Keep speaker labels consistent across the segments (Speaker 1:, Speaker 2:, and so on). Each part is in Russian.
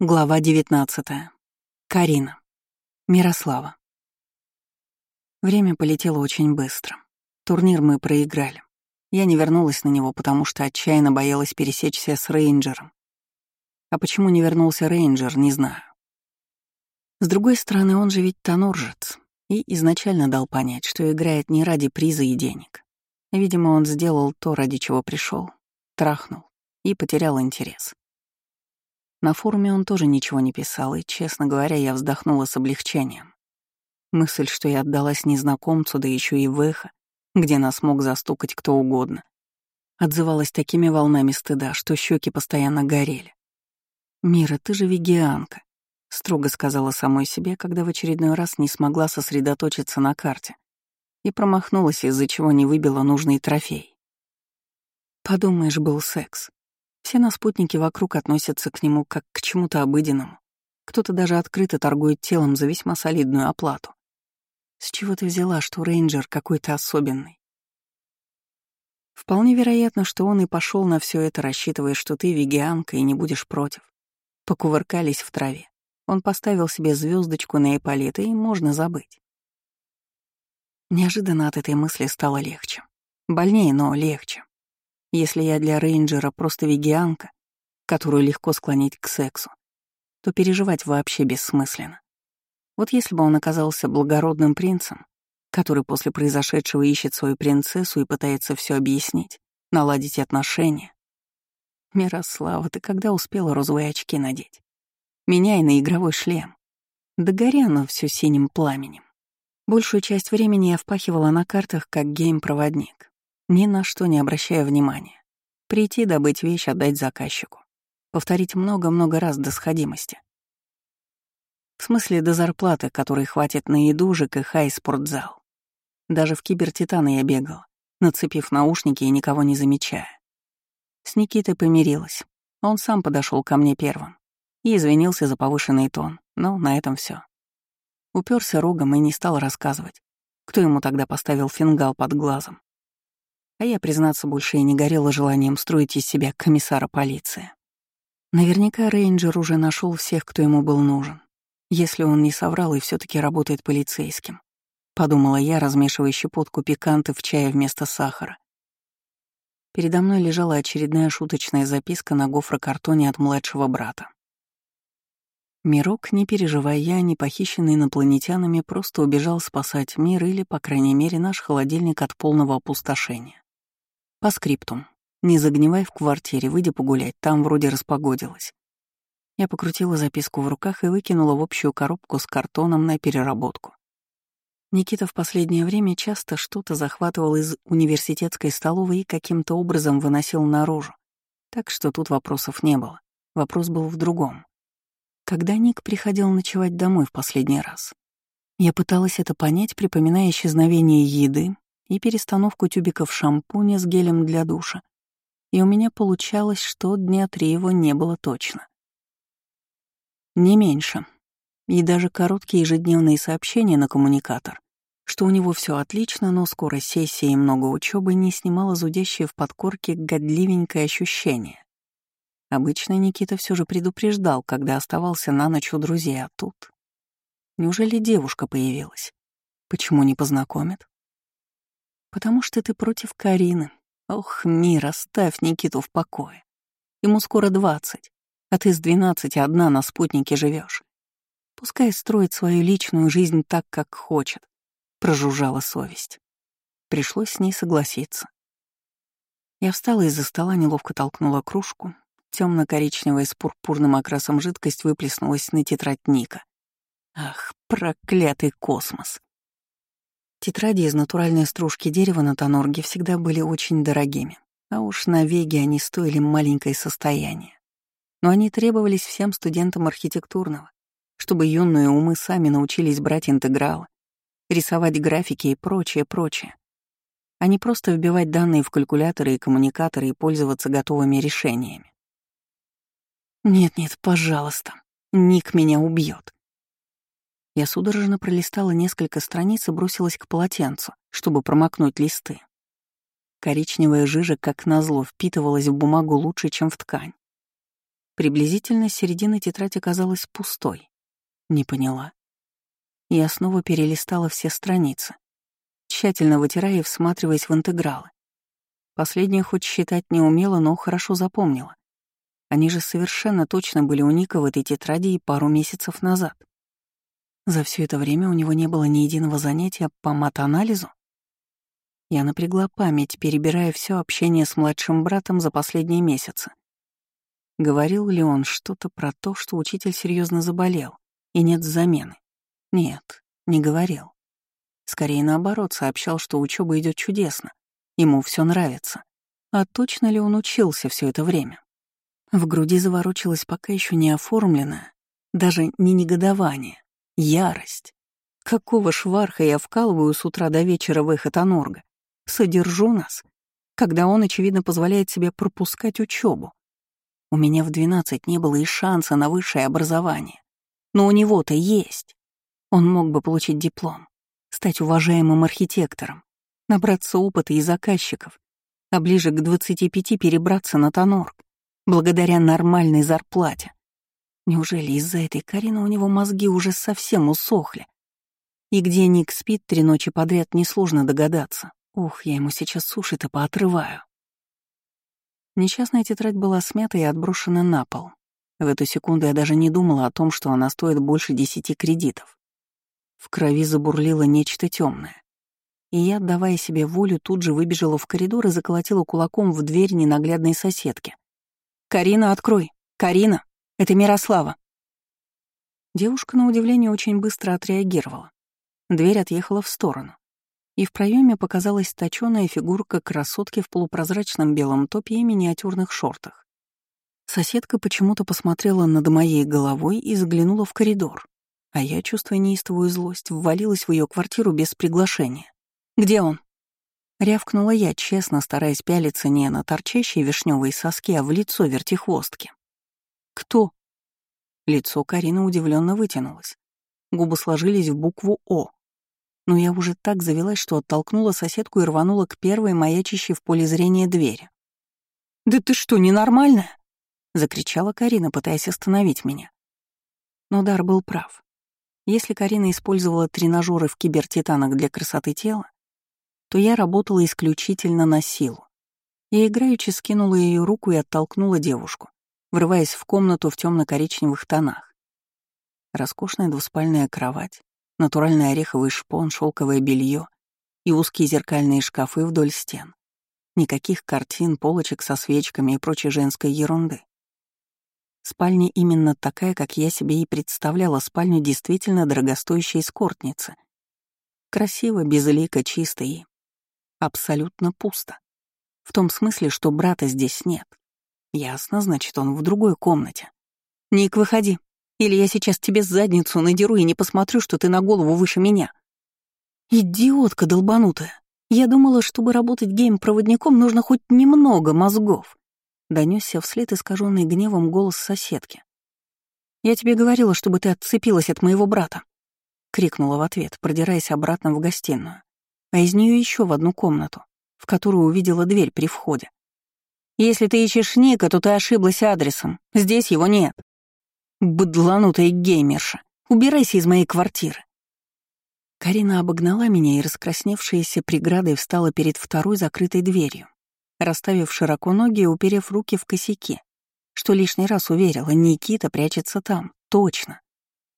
Speaker 1: Глава 19. Карина. Мирослава. Время полетело очень быстро. Турнир мы проиграли. Я не вернулась на него, потому что отчаянно боялась пересечься с рейнджером. А почему не вернулся рейнджер, не знаю. С другой стороны, он же ведь тоноржец и изначально дал понять, что играет не ради приза и денег. Видимо, он сделал то, ради чего пришел, трахнул и потерял интерес. На форуме он тоже ничего не писал, и, честно говоря, я вздохнула с облегчением. Мысль, что я отдалась незнакомцу, да еще и в эхо, где нас мог застукать кто угодно, отзывалась такими волнами стыда, что щеки постоянно горели. «Мира, ты же вегианка», — строго сказала самой себе, когда в очередной раз не смогла сосредоточиться на карте и промахнулась, из-за чего не выбила нужный трофей. Подумаешь, был секс. Все на спутнике вокруг относятся к нему как к чему-то обыденному. Кто-то даже открыто торгует телом за весьма солидную оплату. С чего ты взяла, что рейнджер какой-то особенный? Вполне вероятно, что он и пошел на все это, рассчитывая, что ты вегианка и не будешь против. Покувыркались в траве. Он поставил себе звездочку на эполеты, и можно забыть. Неожиданно от этой мысли стало легче. Больнее, но легче. Если я для рейнджера просто вегианка, которую легко склонить к сексу, то переживать вообще бессмысленно. Вот если бы он оказался благородным принцем, который после произошедшего ищет свою принцессу и пытается все объяснить, наладить отношения. Мирослава, ты когда успела розовые очки надеть? Меняй на игровой шлем. Да горя оно все синим пламенем. Большую часть времени я впахивала на картах как гейм-проводник ни на что не обращая внимания. Прийти, добыть вещь, отдать заказчику. Повторить много-много раз до сходимости. В смысле до зарплаты, которой хватит на еду, ЖКХ и спортзал. Даже в кибертитаны я бегала, нацепив наушники и никого не замечая. С Никитой помирилась. Он сам подошел ко мне первым и извинился за повышенный тон, но на этом все. Уперся рогом и не стал рассказывать, кто ему тогда поставил фингал под глазом. А я, признаться, больше и не горела желанием строить из себя комиссара полиции. Наверняка рейнджер уже нашел всех, кто ему был нужен, если он не соврал и все таки работает полицейским. Подумала я, размешивая щепотку пиканты в чае вместо сахара. Передо мной лежала очередная шуточная записка на гофрокартоне от младшего брата. Мирок, не переживая я, не похищенный инопланетянами, просто убежал спасать мир или, по крайней мере, наш холодильник от полного опустошения. По скриптум. Не загнивай в квартире, выйди погулять, там вроде распогодилось. Я покрутила записку в руках и выкинула в общую коробку с картоном на переработку. Никита в последнее время часто что-то захватывал из университетской столовой и каким-то образом выносил наружу. Так что тут вопросов не было. Вопрос был в другом. Когда Ник приходил ночевать домой в последний раз? Я пыталась это понять, припоминая исчезновение еды, и перестановку тюбиков шампуня с гелем для душа. И у меня получалось, что дня три его не было точно. Не меньше. И даже короткие ежедневные сообщения на коммуникатор, что у него все отлично, но скоро сессия и много учебы не снимало зудящее в подкорке годливенькое ощущение. Обычно Никита все же предупреждал, когда оставался на ночь у друзей, а тут... Неужели девушка появилась? Почему не познакомит? Потому что ты против Карины. Ох, мир, оставь Никиту в покое. Ему скоро двадцать, а ты с двенадцати одна на спутнике живешь. Пускай строит свою личную жизнь так, как хочет, прожужжала совесть. Пришлось с ней согласиться. Я встала из-за стола, неловко толкнула кружку. Темно-коричневая с пурпурным окрасом жидкость выплеснулась на тетрадь Ника. Ах, проклятый космос. Тетради из натуральной стружки дерева на Тонорге всегда были очень дорогими, а уж на Веге они стоили маленькое состояние. Но они требовались всем студентам архитектурного, чтобы юные умы сами научились брать интегралы, рисовать графики и прочее, прочее, а не просто вбивать данные в калькуляторы и коммуникаторы и пользоваться готовыми решениями. «Нет-нет, пожалуйста, Ник меня убьет. Я судорожно пролистала несколько страниц и бросилась к полотенцу, чтобы промокнуть листы. Коричневая жижа, как назло, впитывалась в бумагу лучше, чем в ткань. Приблизительно середина тетрадь оказалась пустой. Не поняла. Я снова перелистала все страницы, тщательно вытирая и всматриваясь в интегралы. Последнее хоть считать не умела, но хорошо запомнила. Они же совершенно точно были у Ника в этой тетради и пару месяцев назад. За все это время у него не было ни единого занятия по матанализу. Я напрягла память, перебирая все общение с младшим братом за последние месяцы. Говорил ли он что-то про то, что учитель серьезно заболел и нет замены? Нет, не говорил. Скорее наоборот, сообщал, что учеба идет чудесно, ему все нравится. А точно ли он учился все это время? В груди заворочилась пока еще не оформленная, даже не негодование, ярость. Какого шварха я вкалываю с утра до вечера в их Анорга? Содержу нас, когда он, очевидно, позволяет себе пропускать учебу. У меня в двенадцать не было и шанса на высшее образование. Но у него-то есть. Он мог бы получить диплом, стать уважаемым архитектором, набраться опыта и заказчиков, а ближе к 25 перебраться на Тонорг благодаря нормальной зарплате. Неужели из-за этой Карины у него мозги уже совсем усохли? И где Ник спит три ночи подряд, несложно догадаться. Ух, я ему сейчас суши-то поотрываю. Несчастная тетрадь была смята и отброшена на пол. В эту секунду я даже не думала о том, что она стоит больше десяти кредитов. В крови забурлило нечто темное. И я, отдавая себе волю, тут же выбежала в коридор и заколотила кулаком в дверь ненаглядной соседки. «Карина, открой! Карина! Это Мирослава!» Девушка, на удивление, очень быстро отреагировала. Дверь отъехала в сторону. И в проеме показалась точёная фигурка красотки в полупрозрачном белом топе и миниатюрных шортах. Соседка почему-то посмотрела над моей головой и заглянула в коридор, а я, чувствуя неистовую злость, ввалилась в ее квартиру без приглашения. «Где он?» Рявкнула я, честно стараясь пялиться не на торчащие вишневые соски, а в лицо вертихвостки. «Кто?» Лицо Карины удивленно вытянулось. Губы сложились в букву «О». Но я уже так завелась, что оттолкнула соседку и рванула к первой маячащей в поле зрения двери. «Да ты что, ненормальная?» — закричала Карина, пытаясь остановить меня. Но Дар был прав. Если Карина использовала тренажеры в кибертитанах для красоты тела, то я работала исключительно на силу. Я играючи скинула ее руку и оттолкнула девушку, врываясь в комнату в темно-коричневых тонах. Роскошная двуспальная кровать, натуральный ореховый шпон, шелковое белье и узкие зеркальные шкафы вдоль стен. Никаких картин, полочек со свечками и прочей женской ерунды. Спальня именно такая, как я себе и представляла спальню действительно дорогостоящей скортницы. Красиво, безлико, чисто и абсолютно пусто. В том смысле, что брата здесь нет. Ясно, значит, он в другой комнате. «Ник, выходи, или я сейчас тебе задницу надеру и не посмотрю, что ты на голову выше меня». «Идиотка долбанутая. Я думала, чтобы работать гейм-проводником, нужно хоть немного мозгов». Донесся вслед искаженный гневом голос соседки. «Я тебе говорила, чтобы ты отцепилась от моего брата», — крикнула в ответ, продираясь обратно в гостиную а из нее еще в одну комнату, в которую увидела дверь при входе. «Если ты ищешь Ника, то ты ошиблась адресом. Здесь его нет». «Быдланутая геймерша, убирайся из моей квартиры». Карина обогнала меня и, раскрасневшаяся преградой, встала перед второй закрытой дверью, расставив широко ноги и уперев руки в косяки, что лишний раз уверила, Никита прячется там, точно.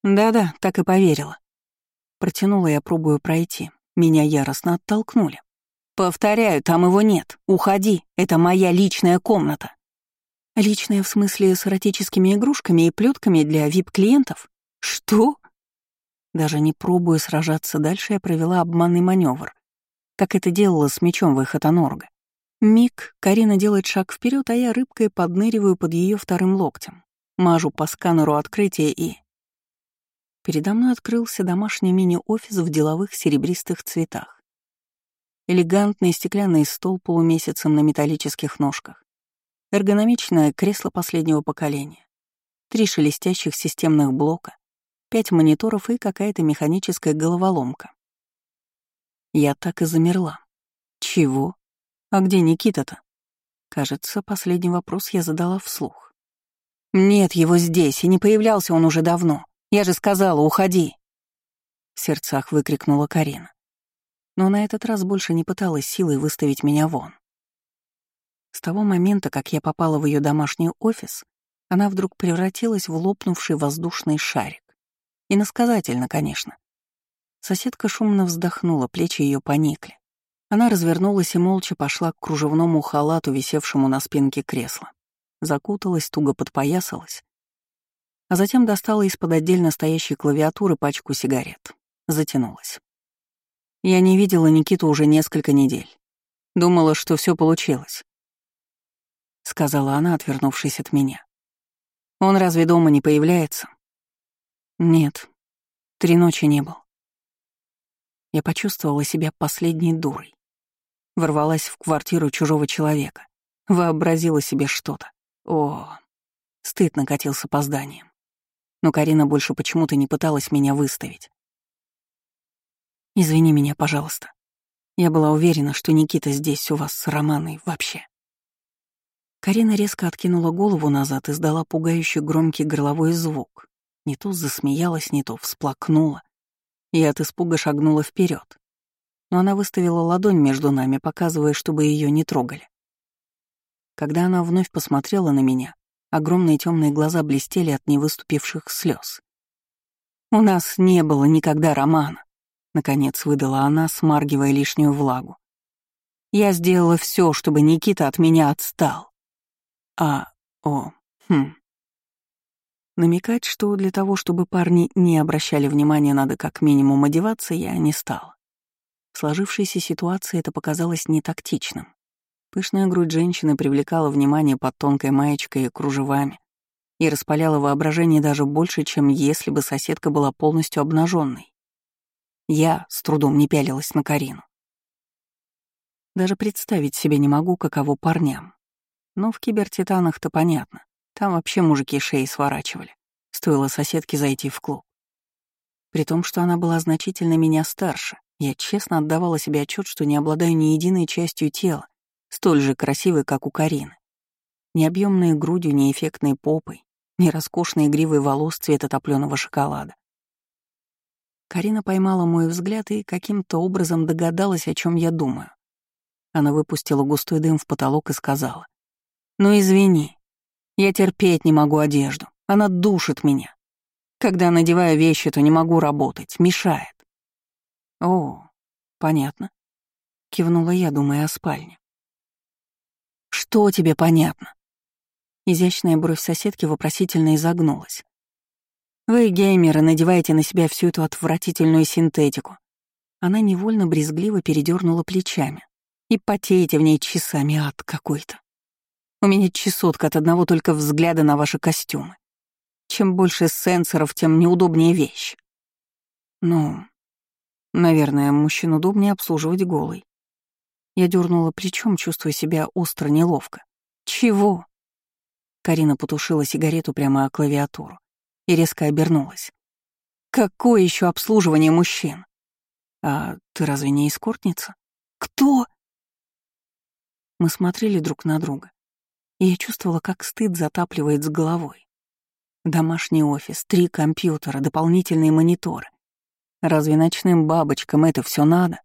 Speaker 1: Да-да, так и поверила. Протянула я, пробую пройти, меня яростно оттолкнули. «Повторяю, там его нет. Уходи. Это моя личная комната». «Личная в смысле с эротическими игрушками и плетками для вип-клиентов? Что?» Даже не пробуя сражаться дальше, я провела обманный маневр, как это делала с мечом выхода Норга. Миг, Карина делает шаг вперед, а я рыбкой подныриваю под ее вторым локтем, мажу по сканеру открытия и... Передо мной открылся домашний мини-офис в деловых серебристых цветах. Элегантный стеклянный стол полумесяцем на металлических ножках. Эргономичное кресло последнего поколения. Три шелестящих системных блока. Пять мониторов и какая-то механическая головоломка. Я так и замерла. Чего? А где Никита-то? Кажется, последний вопрос я задала вслух. «Нет его здесь, и не появлялся он уже давно. Я же сказала, уходи!» В сердцах выкрикнула Карина. Но на этот раз больше не пыталась силой выставить меня вон. С того момента, как я попала в ее домашний офис, она вдруг превратилась в лопнувший воздушный шарик. Иносказательно, конечно. Соседка шумно вздохнула, плечи ее поникли. Она развернулась и молча пошла к кружевному халату, висевшему на спинке кресла. Закуталась, туго подпоясалась. А затем достала из-под отдельно стоящей клавиатуры пачку сигарет. Затянулась. Я не видела Никиту уже несколько недель. Думала, что все получилось. Сказала она, отвернувшись от меня. Он разве дома не появляется? Нет, три ночи не был. Я почувствовала себя последней дурой. Ворвалась в квартиру чужого человека. Вообразила себе что-то. О, стыд накатился по зданиям. Но Карина больше почему-то не пыталась меня выставить. «Извини меня, пожалуйста. Я была уверена, что Никита здесь у вас с Романой вообще». Карина резко откинула голову назад и издала пугающий громкий горловой звук. Не то засмеялась, не то всплакнула. И от испуга шагнула вперед но она выставила ладонь между нами, показывая, чтобы ее не трогали. Когда она вновь посмотрела на меня, огромные темные глаза блестели от невыступивших слез. «У нас не было никогда романа», — наконец выдала она, смаргивая лишнюю влагу. «Я сделала все, чтобы Никита от меня отстал». «А, о, хм». Намекать, что для того, чтобы парни не обращали внимания, надо как минимум одеваться, я не стала. В сложившейся ситуации это показалось нетактичным. Пышная грудь женщины привлекала внимание под тонкой маечкой и кружевами и распаляла воображение даже больше, чем если бы соседка была полностью обнаженной. Я с трудом не пялилась на Карину. Даже представить себе не могу, каково парням. Но в кибертитанах-то понятно. Там вообще мужики шеи сворачивали. Стоило соседке зайти в клуб. При том, что она была значительно меня старше, я честно отдавала себе отчет, что не обладаю ни единой частью тела, столь же красивой, как у Карины. Ни объемной грудью, ни эффектной попой, ни роскошной гривой волос цвета топленого шоколада. Карина поймала мой взгляд и каким-то образом догадалась, о чем я думаю. Она выпустила густой дым в потолок и сказала. «Ну извини, я терпеть не могу одежду, она душит меня. Когда надеваю вещи, то не могу работать, мешает. «О, понятно», — кивнула я, думая о спальне. «Что тебе понятно?» Изящная бровь соседки вопросительно изогнулась. «Вы, геймеры, надеваете на себя всю эту отвратительную синтетику». Она невольно брезгливо передернула плечами. «И потеете в ней часами, ад какой-то. У меня чесотка от одного только взгляда на ваши костюмы. Чем больше сенсоров, тем неудобнее вещь». «Ну, Наверное, мужчин удобнее обслуживать голый. Я дернула плечом, чувствуя себя остро неловко. «Чего?» Карина потушила сигарету прямо о клавиатуру и резко обернулась. «Какое еще обслуживание мужчин?» «А ты разве не эскортница?» «Кто?» Мы смотрели друг на друга, и я чувствовала, как стыд затапливает с головой. Домашний офис, три компьютера, дополнительные мониторы. Разве ночным бабочкам это все надо?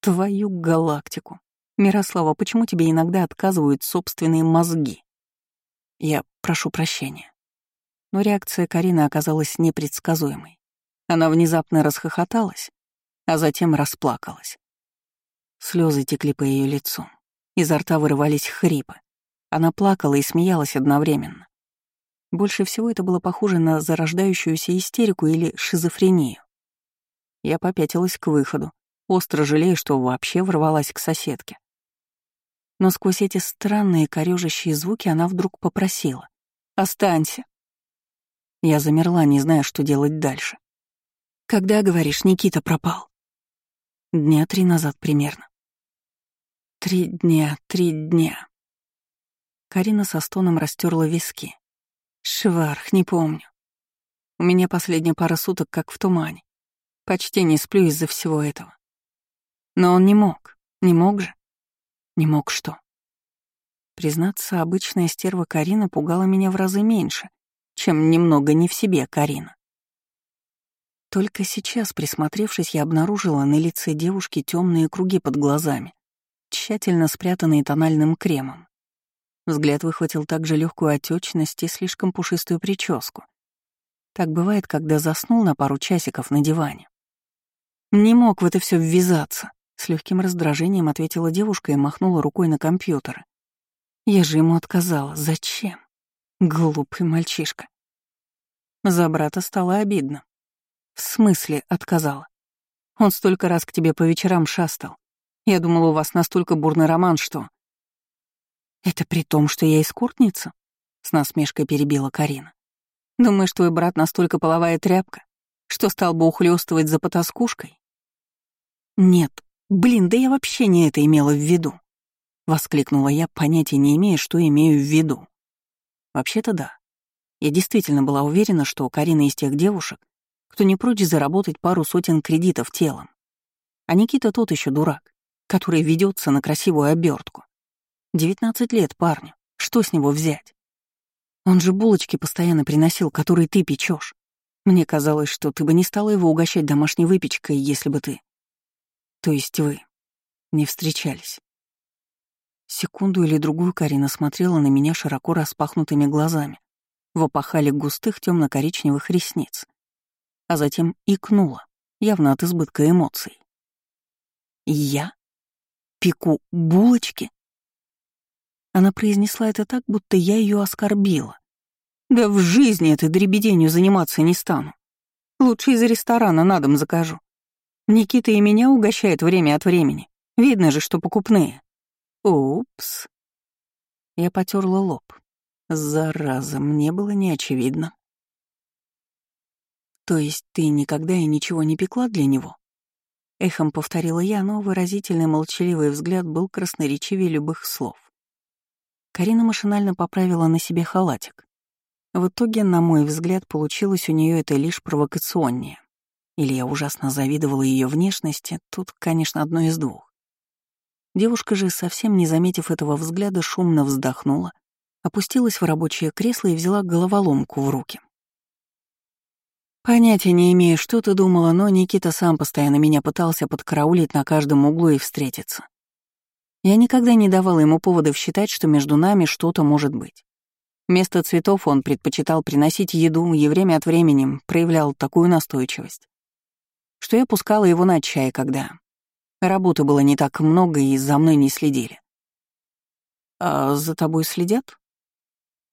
Speaker 1: Твою галактику. Мирослава, почему тебе иногда отказывают собственные мозги? Я прошу прощения. Но реакция Карины оказалась непредсказуемой. Она внезапно расхохоталась, а затем расплакалась. Слезы текли по ее лицу. Изо рта вырывались хрипы. Она плакала и смеялась одновременно. Больше всего это было похоже на зарождающуюся истерику или шизофрению. Я попятилась к выходу, остро жалея, что вообще ворвалась к соседке. Но сквозь эти странные корёжащие звуки она вдруг попросила. «Останься». Я замерла, не зная, что делать дальше. «Когда, говоришь, Никита пропал?» Дня три назад примерно. Три дня, три дня. Карина со стоном растерла виски. Шварх, не помню. У меня последняя пара суток как в тумане. Почти не сплю из-за всего этого. Но он не мог. Не мог же? Не мог что? Признаться, обычная стерва Карина пугала меня в разы меньше, чем немного не в себе Карина. Только сейчас, присмотревшись, я обнаружила на лице девушки темные круги под глазами, тщательно спрятанные тональным кремом. Взгляд выхватил также легкую отечность и слишком пушистую прическу. Так бывает, когда заснул на пару часиков на диване. Не мог в это все ввязаться. С легким раздражением ответила девушка и махнула рукой на компьютер. Я же ему отказала. Зачем? Глупый мальчишка. За брата стало обидно. В смысле отказала? Он столько раз к тебе по вечерам шастал. Я думала, у вас настолько бурный роман, что... Это при том, что я эскортница? С насмешкой перебила Карина. Думаешь, твой брат настолько половая тряпка, что стал бы ухлёстывать за потаскушкой? Нет, блин, да я вообще не это имела в виду. Воскликнула я, понятия не имея, что имею в виду. Вообще-то да. Я действительно была уверена, что Карина из тех девушек, кто не прочь заработать пару сотен кредитов телом. А Никита тот еще дурак, который ведется на красивую обертку. 19 лет парню. Что с него взять? Он же булочки постоянно приносил, которые ты печешь. Мне казалось, что ты бы не стала его угощать домашней выпечкой, если бы ты... То есть вы не встречались. Секунду или другую Карина смотрела на меня широко распахнутыми глазами, в опахале густых темно коричневых ресниц, а затем икнула, явно от избытка эмоций. «Я? Пеку булочки?» Она произнесла это так, будто я ее оскорбила. «Да в жизни этой дребеденью заниматься не стану. Лучше из ресторана на дом закажу. Никита и меня угощает время от времени. Видно же, что покупные». «Упс». Я потерла лоб. Зараза, мне было неочевидно. «То есть ты никогда и ничего не пекла для него?» Эхом повторила я, но выразительный молчаливый взгляд был красноречивее любых слов. Карина машинально поправила на себе халатик. В итоге, на мой взгляд, получилось у нее это лишь провокационнее. Или я ужасно завидовала ее внешности, тут, конечно, одно из двух. Девушка же, совсем не заметив этого взгляда, шумно вздохнула, опустилась в рабочее кресло и взяла головоломку в руки. Понятия не имею, что ты думала, но Никита сам постоянно меня пытался подкараулить на каждом углу и встретиться. Я никогда не давала ему поводов считать, что между нами что-то может быть. Вместо цветов он предпочитал приносить еду и время от времени проявлял такую настойчивость, что я пускала его на чай, когда работы было не так много и за мной не следили. «А за тобой следят?»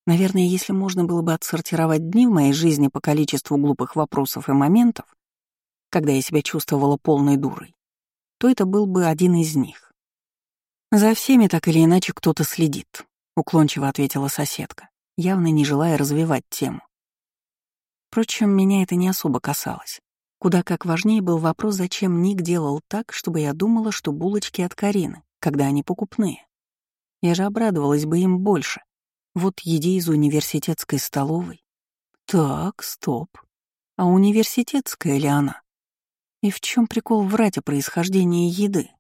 Speaker 1: Наверное, если можно было бы отсортировать дни в моей жизни по количеству глупых вопросов и моментов, когда я себя чувствовала полной дурой, то это был бы один из них. «За всеми так или иначе кто-то следит», — уклончиво ответила соседка, явно не желая развивать тему. Впрочем, меня это не особо касалось. Куда как важнее был вопрос, зачем Ник делал так, чтобы я думала, что булочки от Карины, когда они покупные. Я же обрадовалась бы им больше. Вот еде из университетской столовой. Так, стоп. А университетская ли она? И в чем прикол врать о происхождении еды?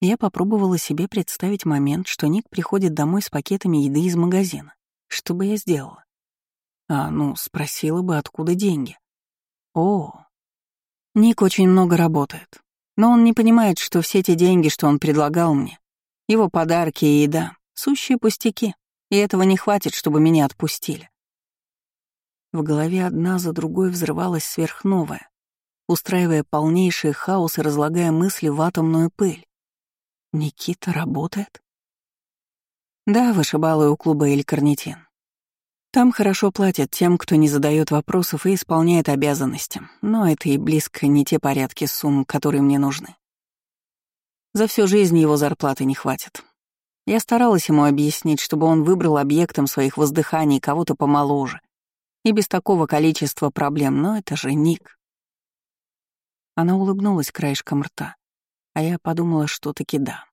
Speaker 1: Я попробовала себе представить момент, что Ник приходит домой с пакетами еды из магазина. Что бы я сделала? А, ну, спросила бы, откуда деньги. О, Ник очень много работает. Но он не понимает, что все те деньги, что он предлагал мне, его подарки и еда — сущие пустяки, и этого не хватит, чтобы меня отпустили. В голове одна за другой взрывалась сверхновая, устраивая полнейший хаос и разлагая мысли в атомную пыль. Никита работает? Да, вышибала у клуба Эль Карнитин. Там хорошо платят тем, кто не задает вопросов и исполняет обязанности, но это и близко не те порядки сумм, которые мне нужны. За всю жизнь его зарплаты не хватит. Я старалась ему объяснить, чтобы он выбрал объектом своих воздыханий кого-то помоложе и без такого количества проблем, но это же Ник. Она улыбнулась краешком рта. А я подумала, что таки да.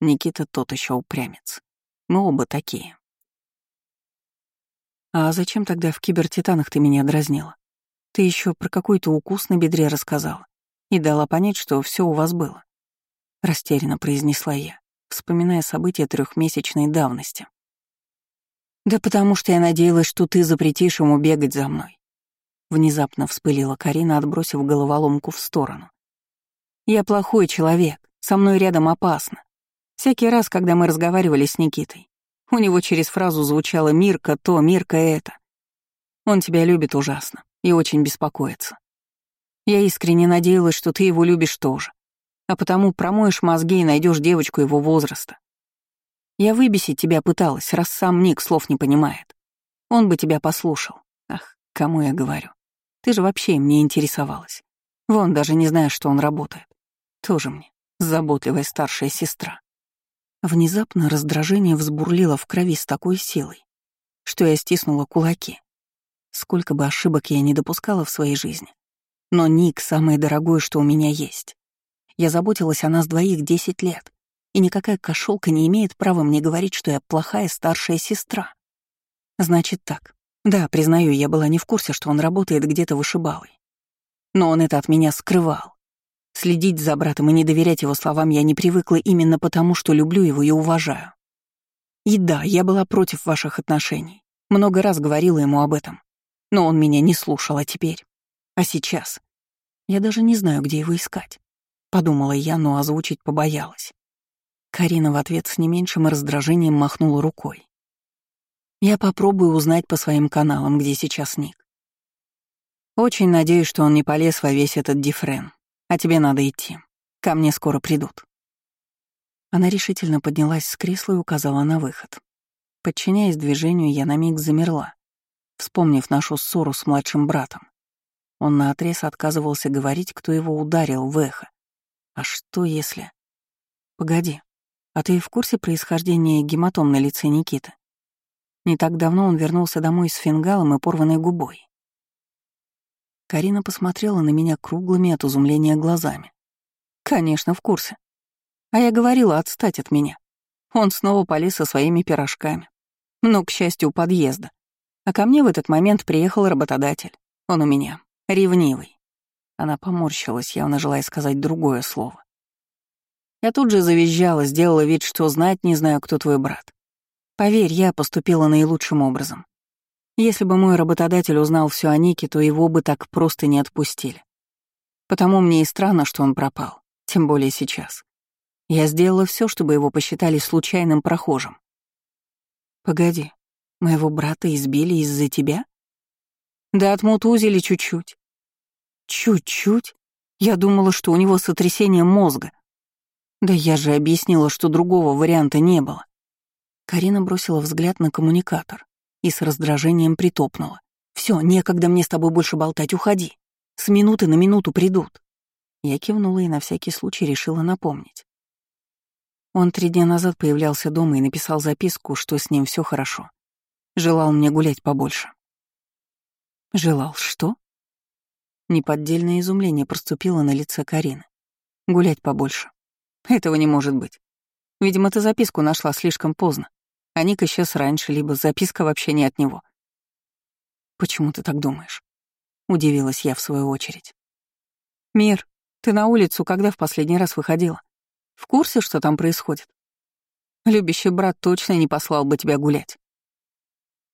Speaker 1: Никита тот еще упрямец. Мы оба такие. А зачем тогда в кибертитанах ты меня дразнила? Ты еще про какой-то укус на бедре рассказала и дала понять, что все у вас было. Растерянно произнесла я. вспоминая события трехмесячной давности. «Да потому что я надеялась, что ты запретишь ему бегать за мной». Внезапно вспылила Карина, отбросив головоломку в сторону. «Я плохой человек, со мной рядом опасно. Всякий раз, когда мы разговаривали с Никитой, у него через фразу звучало «Мирка то, Мирка это». Он тебя любит ужасно и очень беспокоится. Я искренне надеялась, что ты его любишь тоже, а потому промоешь мозги и найдешь девочку его возраста. Я выбесить тебя пыталась, раз сам Ник слов не понимает. Он бы тебя послушал. Ах, кому я говорю. Ты же вообще им не интересовалась. Вон, даже не знаешь, что он работает. Тоже мне заботливая старшая сестра. Внезапно раздражение взбурлило в крови с такой силой, что я стиснула кулаки. Сколько бы ошибок я не допускала в своей жизни. Но Ник — самое дорогое, что у меня есть. Я заботилась о нас двоих десять лет, и никакая кошелка не имеет права мне говорить, что я плохая старшая сестра. Значит так. Да, признаю, я была не в курсе, что он работает где-то вышибалой. Но он это от меня скрывал. Следить за братом и не доверять его словам я не привыкла именно потому, что люблю его и уважаю. И да, я была против ваших отношений. Много раз говорила ему об этом. Но он меня не слушал, а теперь... А сейчас... Я даже не знаю, где его искать. Подумала я, но озвучить побоялась. Карина в ответ с не меньшим раздражением махнула рукой. Я попробую узнать по своим каналам, где сейчас Ник. Очень надеюсь, что он не полез во весь этот дифрен. А тебе надо идти. Ко мне скоро придут». Она решительно поднялась с кресла и указала на выход. Подчиняясь движению, я на миг замерла, вспомнив нашу ссору с младшим братом. Он наотрез отказывался говорить, кто его ударил в эхо. А что если... Погоди, а ты в курсе происхождения гематом на лице Никиты? Не так давно он вернулся домой с фингалом и порванной губой. Карина посмотрела на меня круглыми от изумления глазами. «Конечно, в курсе. А я говорила отстать от меня. Он снова полез со своими пирожками. Но, к счастью, у подъезда. А ко мне в этот момент приехал работодатель. Он у меня ревнивый. Она поморщилась, явно желая сказать другое слово. Я тут же завизжала, сделала вид, что знать не знаю, кто твой брат. Поверь, я поступила наилучшим образом. Если бы мой работодатель узнал все о Нике, то его бы так просто не отпустили. Потому мне и странно, что он пропал, тем более сейчас. Я сделала все, чтобы его посчитали случайным прохожим. Погоди, моего брата избили из-за тебя? Да отмутузили чуть-чуть. Чуть-чуть? Я думала, что у него сотрясение мозга. Да я же объяснила, что другого варианта не было. Карина бросила взгляд на коммуникатор и с раздражением притопнула. Все, некогда мне с тобой больше болтать, уходи. С минуты на минуту придут». Я кивнула и на всякий случай решила напомнить. Он три дня назад появлялся дома и написал записку, что с ним все хорошо. Желал мне гулять побольше. Желал что? Неподдельное изумление проступило на лице Карины. Гулять побольше. Этого не может быть. Видимо, ты записку нашла слишком поздно. А Ник исчез раньше, либо записка вообще не от него. «Почему ты так думаешь?» — удивилась я в свою очередь. «Мир, ты на улицу когда в последний раз выходила? В курсе, что там происходит? Любящий брат точно не послал бы тебя гулять».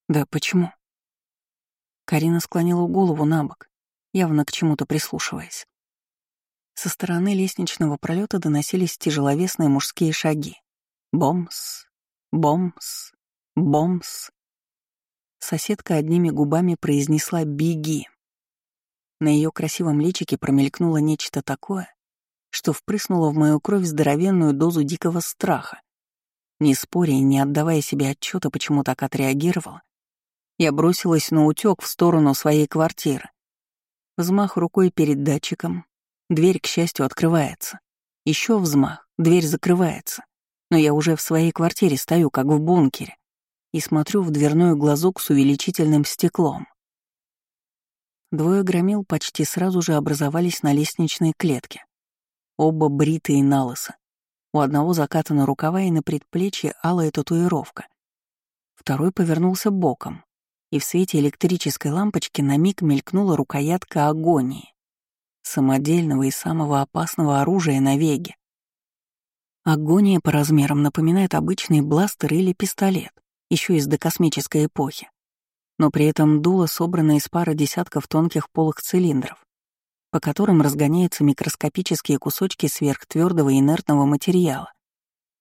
Speaker 1: «Да почему?» Карина склонила голову на бок, явно к чему-то прислушиваясь. Со стороны лестничного пролета доносились тяжеловесные мужские шаги. Бомс, Бомс, бомс. Соседка одними губами произнесла «беги». На ее красивом личике промелькнуло нечто такое, что впрыснуло в мою кровь здоровенную дозу дикого страха. Не споря и не отдавая себе отчета, почему так отреагировала, я бросилась на утек в сторону своей квартиры. Взмах рукой перед датчиком, дверь, к счастью, открывается. Еще взмах, дверь закрывается но я уже в своей квартире стою, как в бункере, и смотрю в дверной глазок с увеличительным стеклом. Двое громил почти сразу же образовались на лестничной клетке. Оба бритые на. У одного закатана рукава и на предплечье алая татуировка. Второй повернулся боком, и в свете электрической лампочки на миг мелькнула рукоятка агонии, самодельного и самого опасного оружия на веге. Агония по размерам напоминает обычный бластер или пистолет, еще из докосмической эпохи. Но при этом дуло собрано из пары десятков тонких полых цилиндров, по которым разгоняются микроскопические кусочки сверхтвердого инертного материала.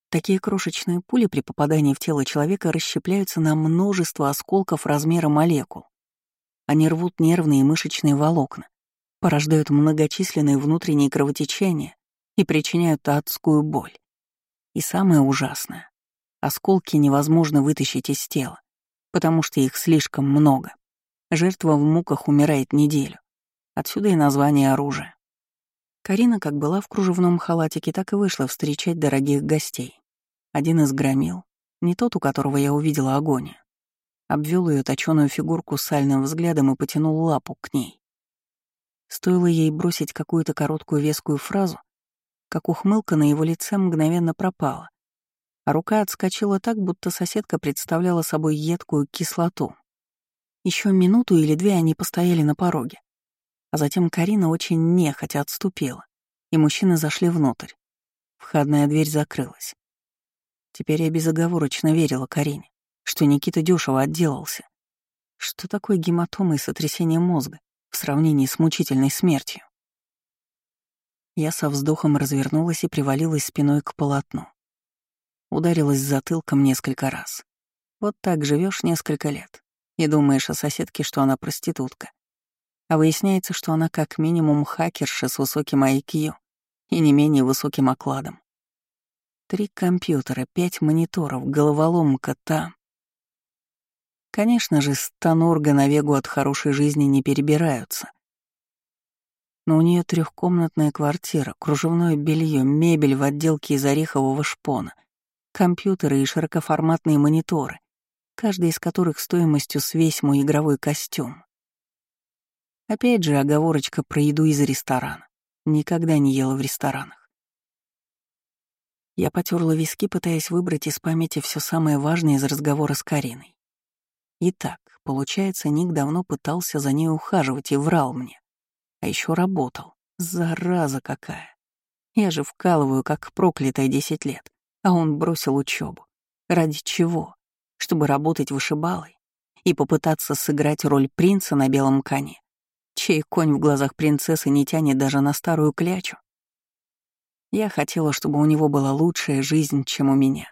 Speaker 1: Такие крошечные пули при попадании в тело человека расщепляются на множество осколков размера молекул. Они рвут нервные и мышечные волокна, порождают многочисленные внутренние кровотечения и причиняют адскую боль. И самое ужасное — осколки невозможно вытащить из тела, потому что их слишком много. Жертва в муках умирает неделю. Отсюда и название оружия. Карина как была в кружевном халатике, так и вышла встречать дорогих гостей. Один из громил, не тот, у которого я увидела огонь, обвел ее точеную фигурку сальным взглядом и потянул лапу к ней. Стоило ей бросить какую-то короткую вескую фразу, как ухмылка на его лице мгновенно пропала, а рука отскочила так, будто соседка представляла собой едкую кислоту. Еще минуту или две они постояли на пороге, а затем Карина очень нехотя отступила, и мужчины зашли внутрь. Входная дверь закрылась. Теперь я безоговорочно верила Карине, что Никита дешево отделался. Что такое гематома и сотрясение мозга в сравнении с мучительной смертью? Я со вздохом развернулась и привалилась спиной к полотну. Ударилась затылком несколько раз. Вот так живешь несколько лет и думаешь о соседке, что она проститутка. А выясняется, что она как минимум хакерша с высоким IQ и не менее высоким окладом. Три компьютера, пять мониторов, головоломка там. Конечно же, станорга на вегу от хорошей жизни не перебираются но у нее трехкомнатная квартира, кружевное белье, мебель в отделке из орехового шпона, компьютеры и широкоформатные мониторы, каждый из которых стоимостью с весь мой игровой костюм. Опять же оговорочка про еду из ресторана. Никогда не ела в ресторанах. Я потерла виски, пытаясь выбрать из памяти все самое важное из разговора с Кариной. Итак, получается, Ник давно пытался за ней ухаживать и врал мне. А еще работал. Зараза какая. Я же вкалываю, как проклятая десять лет, а он бросил учебу. Ради чего? Чтобы работать вышибалой и попытаться сыграть роль принца на белом коне, чей конь в глазах принцессы не тянет даже на старую клячу. Я хотела, чтобы у него была лучшая жизнь, чем у меня,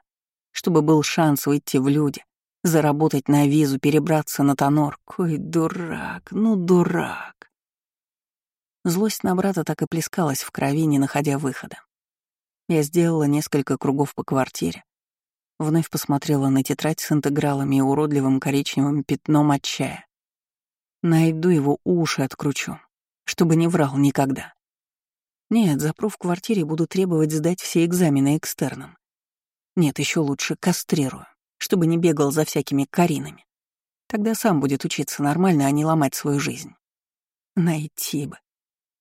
Speaker 1: чтобы был шанс выйти в люди, заработать на визу, перебраться на тонор. Кой дурак, ну дурак. Злость на брата так и плескалась в крови, не находя выхода. Я сделала несколько кругов по квартире, вновь посмотрела на тетрадь с интегралами и уродливым коричневым пятном от чая. Найду его уши откручу, чтобы не врал никогда. Нет, запру в квартире буду требовать сдать все экзамены экстерном. Нет, еще лучше кастрирую, чтобы не бегал за всякими Каринами. Тогда сам будет учиться нормально, а не ломать свою жизнь. Найти бы.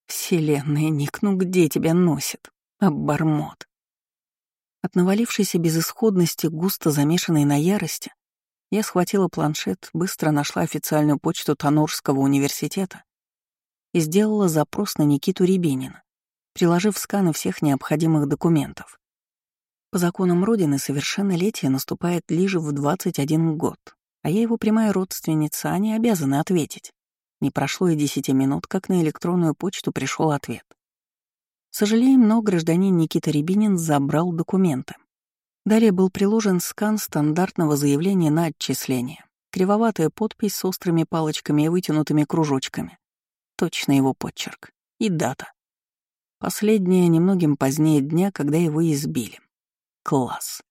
Speaker 1: Вселенная, Ник, ну где тебя носит? Обормот. От навалившейся безысходности, густо замешанной на ярости, я схватила планшет, быстро нашла официальную почту Тонорского университета и сделала запрос на Никиту Рябинина, приложив сканы всех необходимых документов. По законам Родины совершеннолетие наступает лишь в 21 год, а я его прямая родственница, они обязаны ответить. Не прошло и десяти минут, как на электронную почту пришел ответ. Сожалеем, но гражданин Никита Рябинин забрал документы. Далее был приложен скан стандартного заявления на отчисление. Кривоватая подпись с острыми палочками и вытянутыми кружочками. Точно его подчерк. И дата. Последняя немногим позднее дня, когда его избили. Класс.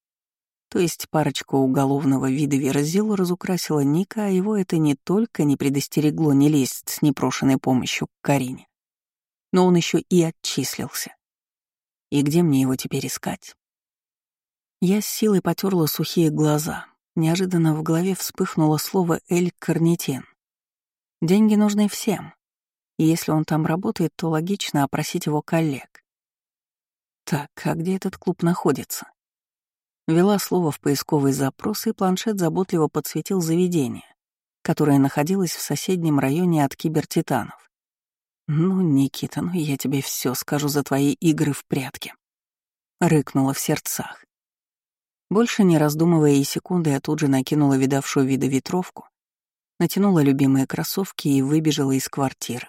Speaker 1: То есть парочка уголовного вида верзил разукрасила Ника, а его это не только не предостерегло не лезть с непрошенной помощью к Карине, но он еще и отчислился. И где мне его теперь искать? Я с силой потерла сухие глаза. Неожиданно в голове вспыхнуло слово «эль карнитин». Деньги нужны всем. И если он там работает, то логично опросить его коллег. Так, а где этот клуб находится? Ввела слово в поисковый запрос, и планшет заботливо подсветил заведение, которое находилось в соседнем районе от кибертитанов. «Ну, Никита, ну я тебе все скажу за твои игры в прятки». рыкнула в сердцах. Больше не раздумывая и секунды, я тут же накинула видавшую вида ветровку, натянула любимые кроссовки и выбежала из квартиры.